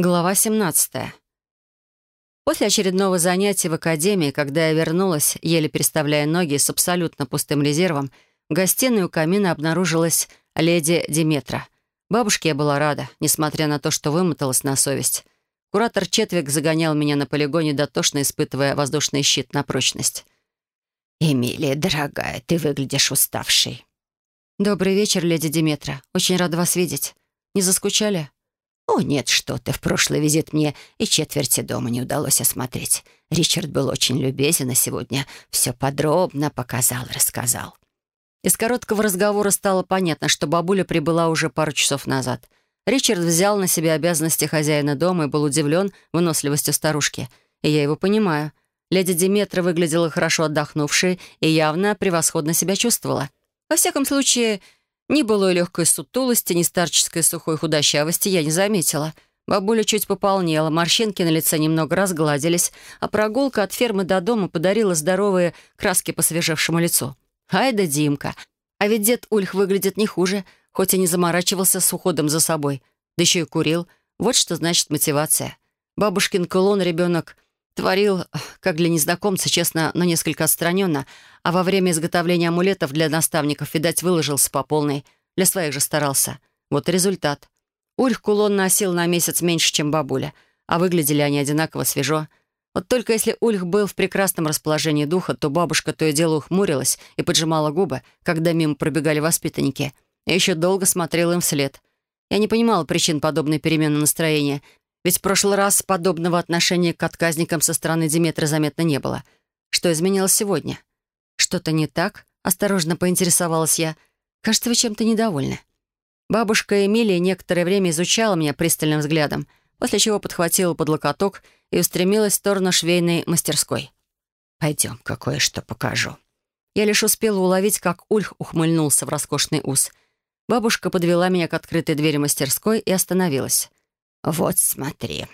Глава 17. После очередного занятия в академии, когда я вернулась, еле переставляя ноги с абсолютно пустым резервом, в гостиной у камина обнаружилась леди Диметра. Бабушке я была рада, несмотря на то, что вымоталась на совесть. Куратор Четвик загонял меня на полигоне, дотошно испытывая воздушный щит на прочность. «Эмилия, дорогая, ты выглядишь уставшей». «Добрый вечер, леди Диметра. Очень рада вас видеть. Не заскучали?» «О, нет, что ты, в прошлый визит мне и четверти дома не удалось осмотреть. Ричард был очень любезен, а сегодня все подробно показал и рассказал». Из короткого разговора стало понятно, что бабуля прибыла уже пару часов назад. Ричард взял на себя обязанности хозяина дома и был удивлен выносливостью старушки. И я его понимаю. Леди Диметра выглядела хорошо отдохнувшей и явно превосходно себя чувствовала. Во всяком случае, ни былой легкой сутулости, ни старческой сухой худощавости я не заметила. Бабуля чуть пополнела, морщинки на лице немного разгладились, а прогулка от фермы до дома подарила здоровые краски посвежевшему лицу. Ай да Димка! А ведь дед Ульх выглядит не хуже, хоть и не заморачивался с уходом за собой. Да еще и курил. Вот что значит мотивация. Бабушкин кулон ребенок творил, как для незнакомца, честно, но несколько отстраненно, а во время изготовления амулетов для наставников, видать, выложился по полной. Для своих же старался. Вот и результат. Ульх кулон носил на месяц меньше, чем бабуля, а выглядели они одинаково свежо. Вот только если Ульх был в прекрасном расположении духа, то бабушка то и дело ухмурилась и поджимала губы, когда мимо пробегали воспитанники, и еще долго смотрела им вслед. Я не понимала причин подобной перемены настроения, ведь в прошлый раз подобного отношения к отказникам со стороны Диметра заметно не было. Что изменилось сегодня? Что-то не так? Осторожно поинтересовалась я. Кажется, вы чем-то недовольны. Бабушка Эмилия некоторое время изучала меня пристальным взглядом, после чего подхватила под локоток и устремилась в сторону швейной мастерской. «Пойдем, кое-что покажу». Я лишь успела уловить, как Ульх ухмыльнулся в роскошный ус. Бабушка подвела меня к открытой двери мастерской и остановилась. «Вот смотри».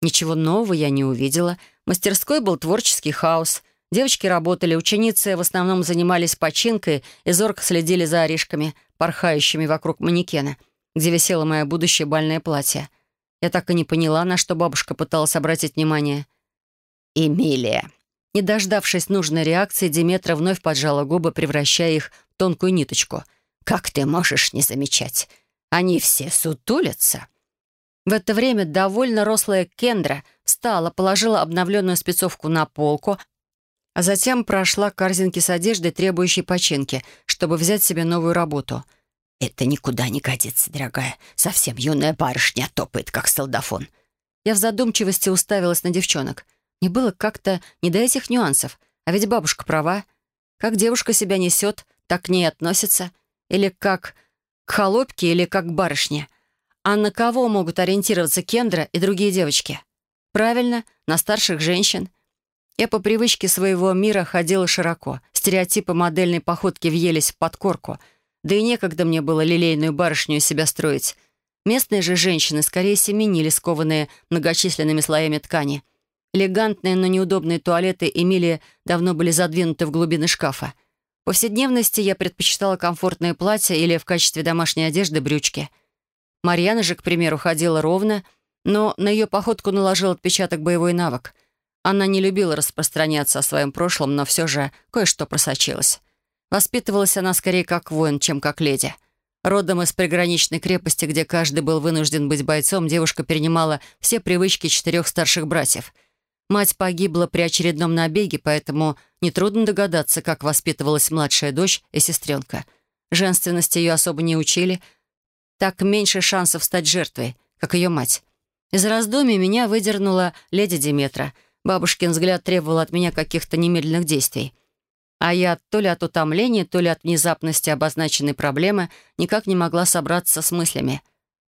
Ничего нового я не увидела. Мастерской был творческий хаос. Девочки работали, ученицы в основном занимались починкой и зорко следили за орешками, порхающими вокруг манекена, где висело мое будущее бальное платье. Я так и не поняла, на что бабушка пыталась обратить внимание. «Эмилия». Не дождавшись нужной реакции, Диметра вновь поджала губы, превращая их в тонкую ниточку. «Как ты можешь не замечать? Они все сутулятся». В это время довольно рослая Кендра встала, положила обновленную спецовку на полку, а затем прошла к корзинке с одеждой, требующей починки, чтобы взять себе новую работу. «Это никуда не годится, дорогая. Совсем юная барышня топает, как солдафон». Я в задумчивости уставилась на девчонок. Мне было как-то не до этих нюансов. А ведь бабушка права. Как девушка себя несет, так к ней относится. Или как к холопке, или как к барышне. А на кого могут ориентироваться Кендра и другие девочки? Правильно, на старших женщин. Я по привычке своего мира ходила широко. Стереотипы модельной походки въелись в подкорку. Да и некогда мне было лилейную барышню из себя строить. Местные же женщины скорее семенили, скованные многочисленными слоями ткани. Элегантные, но неудобные туалеты Эмилии давно были задвинуты в глубины шкафа. В повседневности я предпочитала комфортные платья или в качестве домашней одежды брючки — Марьяна же, к примеру, ходила ровно, но на ее походку наложил отпечаток боевой навык. Она не любила распространяться о своем прошлом, но все же кое-что просочилось. Воспитывалась она скорее как воин, чем как леди. Родом из приграничной крепости, где каждый был вынужден быть бойцом, девушка перенимала все привычки четырех старших братьев. Мать погибла при очередном набеге, поэтому нетрудно догадаться, как воспитывалась младшая дочь и сестренка. Женственности ее особо не учили — так меньше шансов стать жертвой, как ее мать. Из раздумий меня выдернула леди Диметра. Бабушкин взгляд требовал от меня каких-то немедленных действий. А я то ли от утомления, то ли от внезапности обозначенной проблемы никак не могла собраться с мыслями.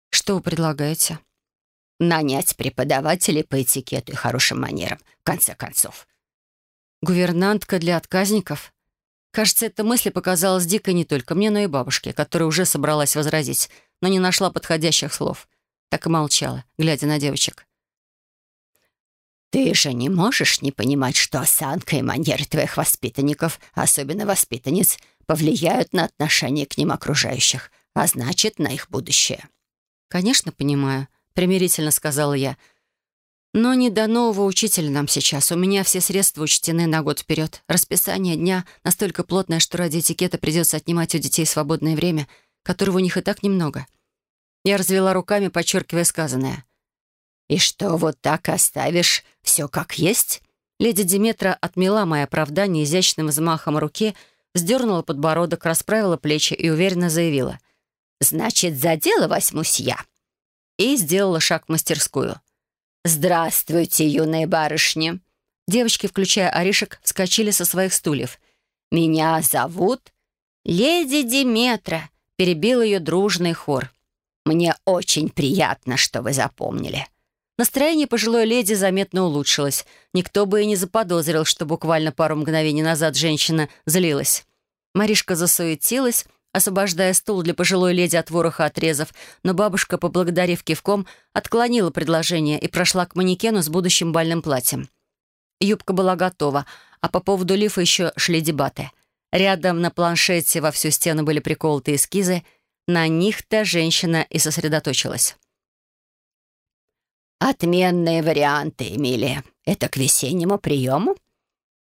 «Что вы предлагаете?» «Нанять преподавателей по этикету и хорошим манерам, в конце концов». «Гувернантка для отказников?» Кажется, эта мысль показалась дикой не только мне, но и бабушке, которая уже собралась возразить, но не нашла подходящих слов. Так и молчала, глядя на девочек. «Ты же не можешь не понимать, что осанка и манеры твоих воспитанников, особенно воспитанниц, повлияют на отношение к ним окружающих, а значит, на их будущее». «Конечно, понимаю. — примирительно сказала я. «Но не до нового учителя нам сейчас. У меня все средства учтены на год вперед. Расписание дня настолько плотное, что ради этикета придется отнимать у детей свободное время, которого у них и так немного». Я развела руками, подчеркивая сказанное. «И что, вот так оставишь все как есть?» Леди Диметра отмела мое оправдание изящным взмахом руки, вздернула подбородок, расправила плечи и уверенно заявила. «Значит, за дело возьмусь я». И сделала шаг в мастерскую. «Здравствуйте, юные барышни!» Девочки, включая Аришек, вскочили со своих стульев. «Меня зовут Леди Диметра», — перебил ее дружный хор. «Мне очень приятно, что вы запомнили. Настроение пожилой леди заметно улучшилось. Никто бы и не заподозрил, что буквально пару мгновений назад женщина злилась. Маришка засуетилась, освобождая стул для пожилой леди от вороха отрезов, но бабушка, поблагодарив кивком, отклонила предложение и прошла к манекену с будущим бальным платьем. Юбка была готова, а по поводу лифа еще шли дебаты. Рядом на планшете во всю стену были приколоты эскизы, на них-то женщина и сосредоточилась. «Отменные варианты, Эмилия. Это к весеннему приему?»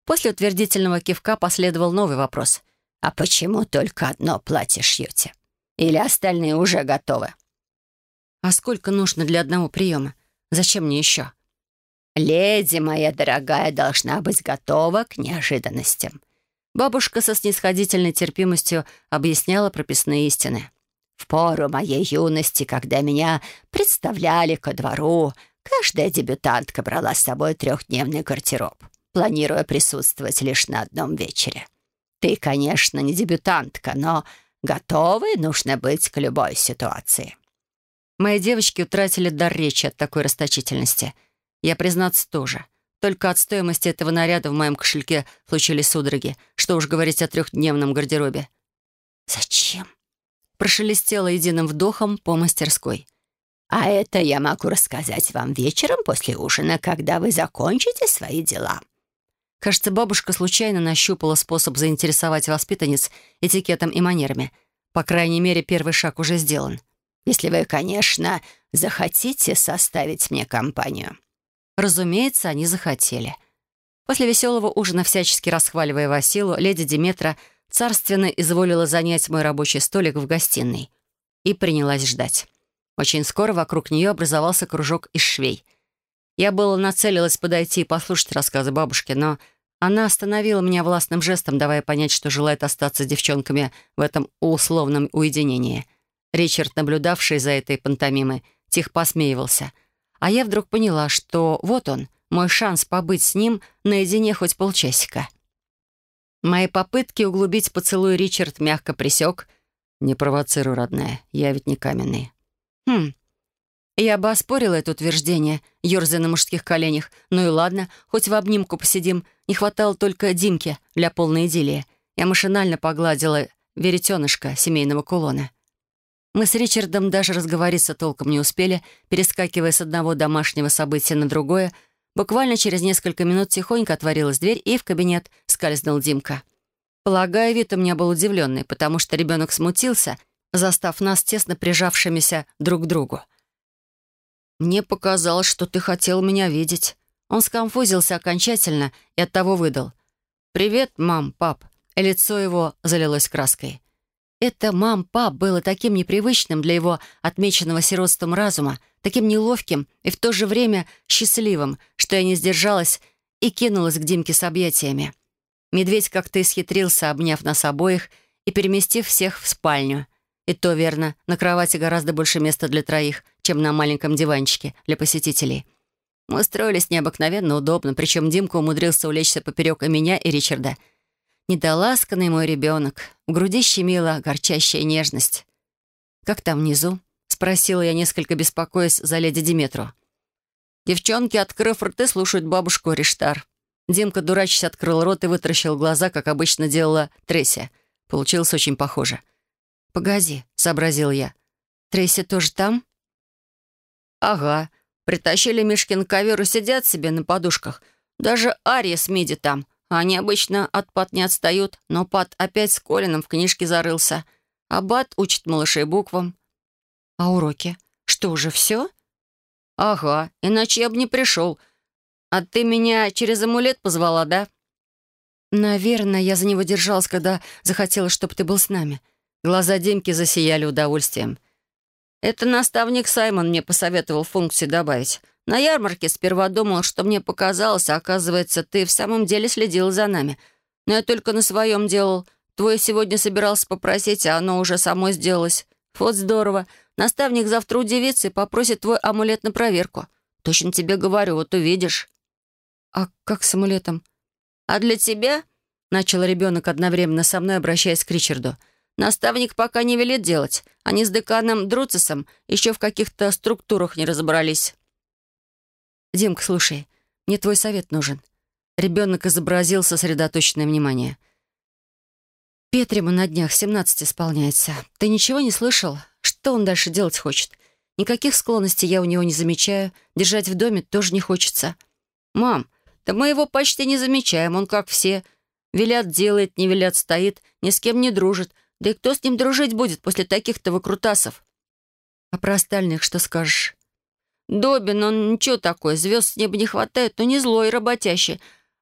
После утвердительного кивка последовал новый вопрос. «А почему только одно платье шьете? Или остальные уже готовы?» «А сколько нужно для одного приема? Зачем мне еще?» «Леди моя дорогая должна быть готова к неожиданностям». Бабушка со снисходительной терпимостью объясняла прописные истины. В пору моей юности, когда меня представляли ко двору, каждая дебютантка брала с собой трехдневный гардероб, планируя присутствовать лишь на одном вечере. Ты, конечно, не дебютантка, но готовой нужно быть к любой ситуации. Мои девочки утратили дар речи от такой расточительности. Я, признаться, тоже. Только от стоимости этого наряда в моем кошельке случились судороги. Что уж говорить о трехдневном гардеробе. «Зачем?» прошелестела единым вдохом по мастерской. «А это я могу рассказать вам вечером после ужина, когда вы закончите свои дела». Кажется, бабушка случайно нащупала способ заинтересовать воспитанниц этикетом и манерами. По крайней мере, первый шаг уже сделан. «Если вы, конечно, захотите составить мне компанию». Разумеется, они захотели. После веселого ужина, всячески расхваливая Василу, леди Диметра — царственно изволила занять мой рабочий столик в гостиной и принялась ждать. Очень скоро вокруг нее образовался кружок из швей. Я было нацелилась подойти и послушать рассказы бабушки, но она остановила меня властным жестом, давая понять, что желает остаться с девчонками в этом условном уединении. Ричард, наблюдавший за этой пантомимой, тихо посмеивался. А я вдруг поняла, что вот он, мой шанс побыть с ним наедине хоть полчасика. Мои попытки углубить поцелуй Ричард мягко присек. «Не провоцируй, родная, я ведь не каменный». «Хм, я бы оспорила это утверждение, ерзая на мужских коленях. Ну и ладно, хоть в обнимку посидим. Не хватало только Димки для полной идиллии. Я машинально погладила веретенышко семейного кулона. Мы с Ричардом даже разговориться толком не успели, перескакивая с одного домашнего события на другое — Буквально через несколько минут тихонько отворилась дверь, и в кабинет скользнул Димка. Полагаю, вид у меня был удивленный, потому что ребенок смутился, застав нас тесно прижавшимися друг к другу. «Мне показалось, что ты хотел меня видеть». Он сконфузился окончательно и оттого выдал. «Привет, мам, пап». И лицо его залилось краской. Это «мам-пап» было таким непривычным для его отмеченного сиротством разума, таким неловким и в то же время счастливым, что я не сдержалась и кинулась к Димке с объятиями. Медведь как-то исхитрился, обняв нас обоих и переместив всех в спальню. И то верно, на кровати гораздо больше места для троих, чем на маленьком диванчике для посетителей. Мы устроились необыкновенно удобно, причем Димка умудрился улечься поперек и меня, и Ричарда — Недоласканный мой ребенок. В груди щемила горчащая нежность. «Как там внизу?» — спросила я, несколько беспокоясь за леди Диметру. Девчонки, открыв рты, слушают бабушку Риштар. Димка, дурачись, открыл рот и вытаращил глаза, как обычно делала Тресси. Получилось очень похоже. «Погоди», — сообразил я. «Тресси тоже там?» «Ага. Притащили Мишкин ковер и сидят себе на подушках. Даже Ария с Миди там. Они обычно от Пат не отстают, но Пат опять с Колином в книжке зарылся. А Бат учит малышей буквам. А уроки? Что, уже все? «Ага, иначе я бы не пришел. А ты меня через амулет позвала, да?» «Наверное, я за него держалась, когда захотела, чтобы ты был с нами». Глаза Димки засияли удовольствием. «Это наставник Саймон мне посоветовал функцию добавить. На ярмарке сперва думал, что мне показалось, а оказывается, ты в самом деле следил за нами. Но я только на своем делал. Твой сегодня собирался попросить, а оно уже само сделалось. Вот здорово. Наставник завтра удивится и попросит твой амулет на проверку. Точно тебе говорю, вот увидишь». «А как с амулетом?» «А для тебя?» — начал ребенок одновременно со мной, обращаясь к Ричарду. «Наставник пока не велит делать. Они с деканом Друцисом еще в каких-то структурах не разобрались». «Димка, слушай, мне твой совет нужен». Ребенок изобразил сосредоточенное внимание. «Петриму на днях 17 исполняется. Ты ничего не слышал? Что он дальше делать хочет? Никаких склонностей я у него не замечаю. Держать в доме тоже не хочется». «Мам, да мы его почти не замечаем, он как все. Велят делает, не велят стоит, ни с кем не дружит. Да и кто с ним дружить будет после таких-то выкрутасов? А про остальных что скажешь? Добин, он ничего такой, звезд с неба не хватает, но не злой, работящий.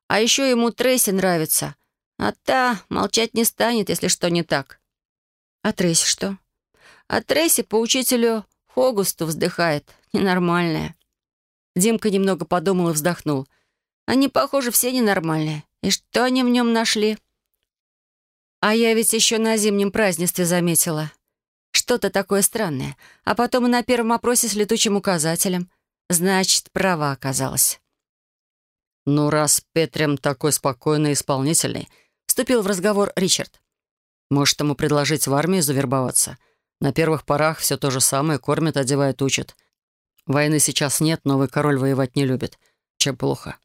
А еще ему Трейси нравится. А та молчать не станет, если что не так. А Трейси что? А Трейси по учителю Хогусту вздыхает. Ненормальная. Димка немного подумал и вздохнул. Они, похоже, все ненормальные. И что они в нем нашли? А я ведь еще на зимнем празднестве заметила. Что-то такое странное. А потом и на первом опросе с летучим указателем. Значит, права оказалась. «Ну, раз Петрем такой спокойный и исполнительный», — вступил в разговор Ричард. «Может, ему предложить в армию завербоваться? На первых порах все то же самое, кормят, одевают, учат. Войны сейчас нет, новый король воевать не любит. Чем плохо?»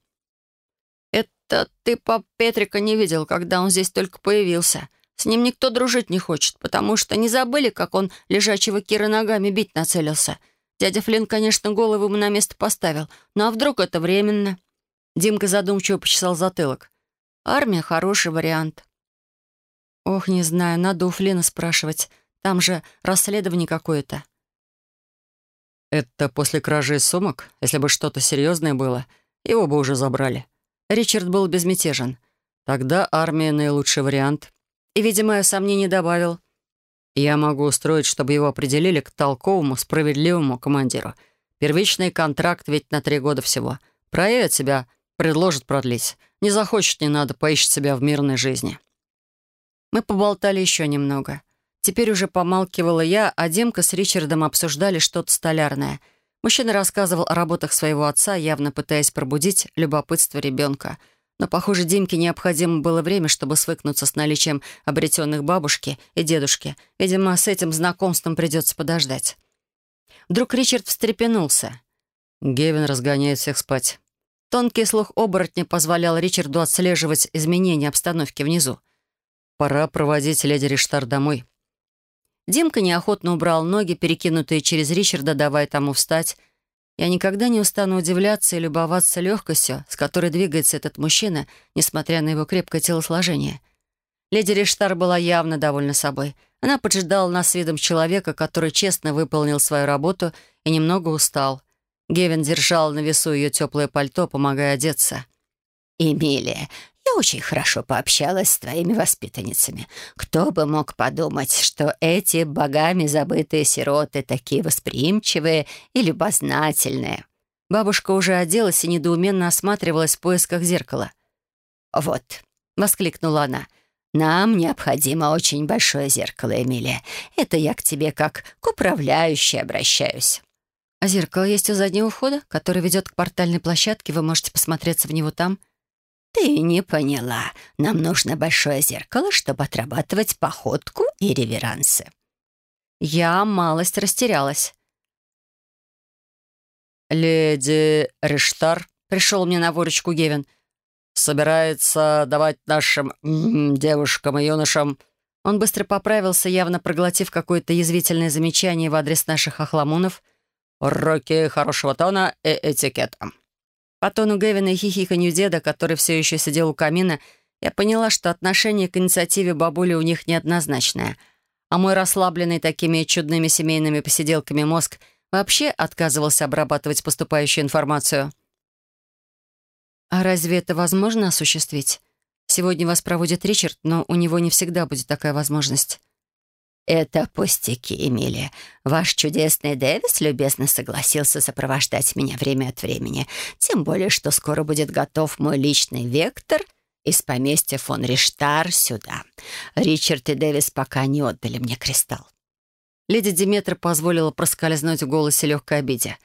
«Да ты пап Петрика не видел, когда он здесь только появился. С ним никто дружить не хочет, потому что не забыли, как он лежачего Кира ногами бить нацелился. Дядя Флинн, конечно, голову ему на место поставил, но а вдруг это временно?» Димка задумчиво почесал затылок. «Армия — хороший вариант». «Ох, не знаю, надо у Флина спрашивать. Там же расследование какое-то». «Это после кражи сумок? Если бы что-то серьезное было, его бы уже забрали». Ричард был безмятежен. «Тогда армия — наилучший вариант». И, видимо, сомнений добавил. «Я могу устроить, чтобы его определили к толковому, справедливому командиру. Первичный контракт ведь на три года всего. Проявит себя, предложит продлить. Не захочет, не надо, поищет себя в мирной жизни». Мы поболтали еще немного. Теперь уже помалкивала я, а Димка с Ричардом обсуждали что-то столярное — Мужчина рассказывал о работах своего отца, явно пытаясь пробудить любопытство ребенка. Но, похоже, Димке необходимо было время, чтобы свыкнуться с наличием обретенных бабушки и дедушки. Видимо, с этим знакомством придется подождать. Вдруг Ричард встрепенулся. Гевин разгоняет всех спать. Тонкий слух оборотня позволял Ричарду отслеживать изменения обстановки внизу. «Пора проводить леди Риштар домой», Димка неохотно убрал ноги, перекинутые через Ричарда, давая тому встать. Я никогда не устану удивляться и любоваться легкостью, с которой двигается этот мужчина, несмотря на его крепкое телосложение. Леди Риштар была явно довольна собой. Она поджидала нас видом человека, который честно выполнил свою работу и немного устал. Гевин держал на весу ее теплое пальто, помогая одеться. «Эмилия, я очень хорошо пообщалась с твоими воспитанницами. Кто бы мог подумать, что эти богами забытые сироты такие восприимчивые и любознательные». Бабушка уже оделась и недоуменно осматривалась в поисках зеркала. «Вот», — воскликнула она, — «нам необходимо очень большое зеркало, Эмилия. Это я к тебе как к управляющей обращаюсь». «А зеркало есть у заднего входа, который ведет к портальной площадке. Вы можете посмотреться в него там». «Ты не поняла. Нам нужно большое зеркало, чтобы отрабатывать походку и реверансы». Я малость растерялась. «Леди Риштар», — пришел мне на выручку Гевин, «собирается давать нашим девушкам и юношам...» Он быстро поправился, явно проглотив какое-то язвительное замечание в адрес наших охламонов. «Уроки хорошего тона и этикета». По тону Гэвина и хихиканью деда, который все еще сидел у камина, я поняла, что отношение к инициативе бабули у них неоднозначное. А мой расслабленный такими чудными семейными посиделками мозг вообще отказывался обрабатывать поступающую информацию. «А разве это возможно осуществить? Сегодня вас проводит Ричард, но у него не всегда будет такая возможность». «Это пустяки, Эмилия. Ваш чудесный Дэвис любезно согласился сопровождать меня время от времени. Тем более, что скоро будет готов мой личный вектор из поместья фон Риштар сюда. Ричард и Дэвис пока не отдали мне кристалл». Леди Диметра позволила проскользнуть в голосе легкой обиде.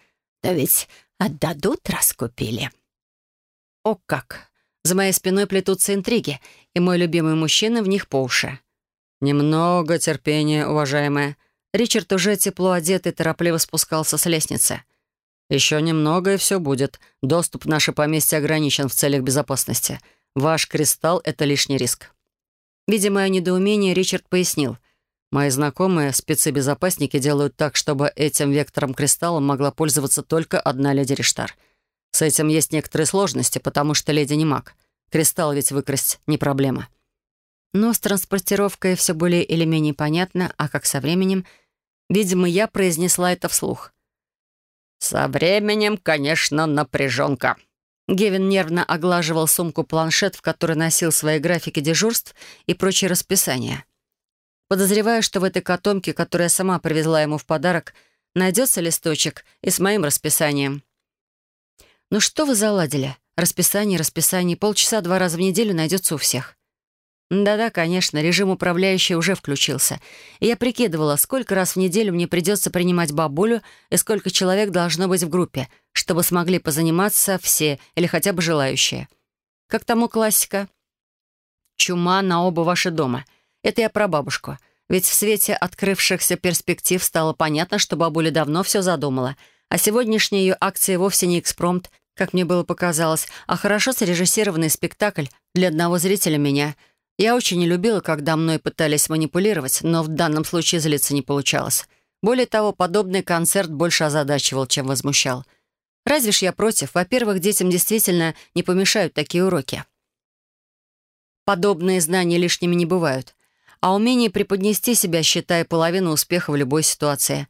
«Да ведь отдадут, раз купили». «О как! За моей спиной плетутся интриги, и мой любимый мужчина в них по уши». «Немного терпения, уважаемая». Ричард уже тепло одетый торопливо спускался с лестницы. «Еще немного, и все будет. Доступ в наше поместье ограничен в целях безопасности. Ваш кристалл — это лишний риск». Видя мое недоумение, Ричард пояснил. «Мои знакомые, спецы-безопасники, делают так, чтобы этим вектором кристалла могла пользоваться только одна леди Риштар. С этим есть некоторые сложности, потому что леди не маг. Кристалл ведь выкрасть не проблема». Но с транспортировкой все более или менее понятно, а как со временем... Видимо, я произнесла это вслух. «Со временем, конечно, напряженка». Гевин нервно оглаживал сумку-планшет, в которой носил свои графики дежурств и прочие расписания. Подозреваю, что в этой котомке, которую я сама привезла ему в подарок, найдется листочек и с моим расписанием. «Ну что вы заладили? Расписание, расписание. Полчаса два раза в неделю найдется у всех». Да-да, конечно, режим управляющий уже включился. И я прикидывала, сколько раз в неделю мне придется принимать бабулю и сколько человек должно быть в группе, чтобы смогли позаниматься все или хотя бы желающие. Как тому классика. «Чума на оба ваши дома». Это я про бабушку. Ведь в свете открывшихся перспектив стало понятно, что бабуля давно все задумала. А сегодняшняя ее акция вовсе не экспромт, как мне было показалось, а хорошо срежиссированный спектакль для одного зрителя меня — я очень не любила, когда мной пытались манипулировать, но в данном случае злиться не получалось. Более того, подобный концерт больше озадачивал, чем возмущал. Разве ж я против? Во-первых, детям действительно не помешают такие уроки. Подобные знания лишними не бывают. А умение преподнести себя, считая половину успеха в любой ситуации.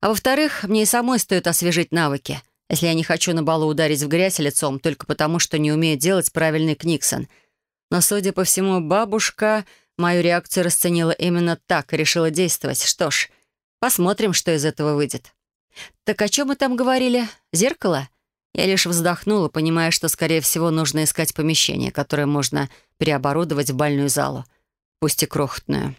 А во-вторых, мне и самой стоит освежить навыки, если я не хочу на балу ударить в грязь лицом только потому, что не умею делать правильный книксон — но, судя по всему, бабушка мою реакцию расценила именно так и решила действовать. Что ж, посмотрим, что из этого выйдет. «Так о чем мы там говорили? Зеркало?» Я лишь вздохнула, понимая, что, скорее всего, нужно искать помещение, которое можно переоборудовать в бальную залу, пусть и крохотную.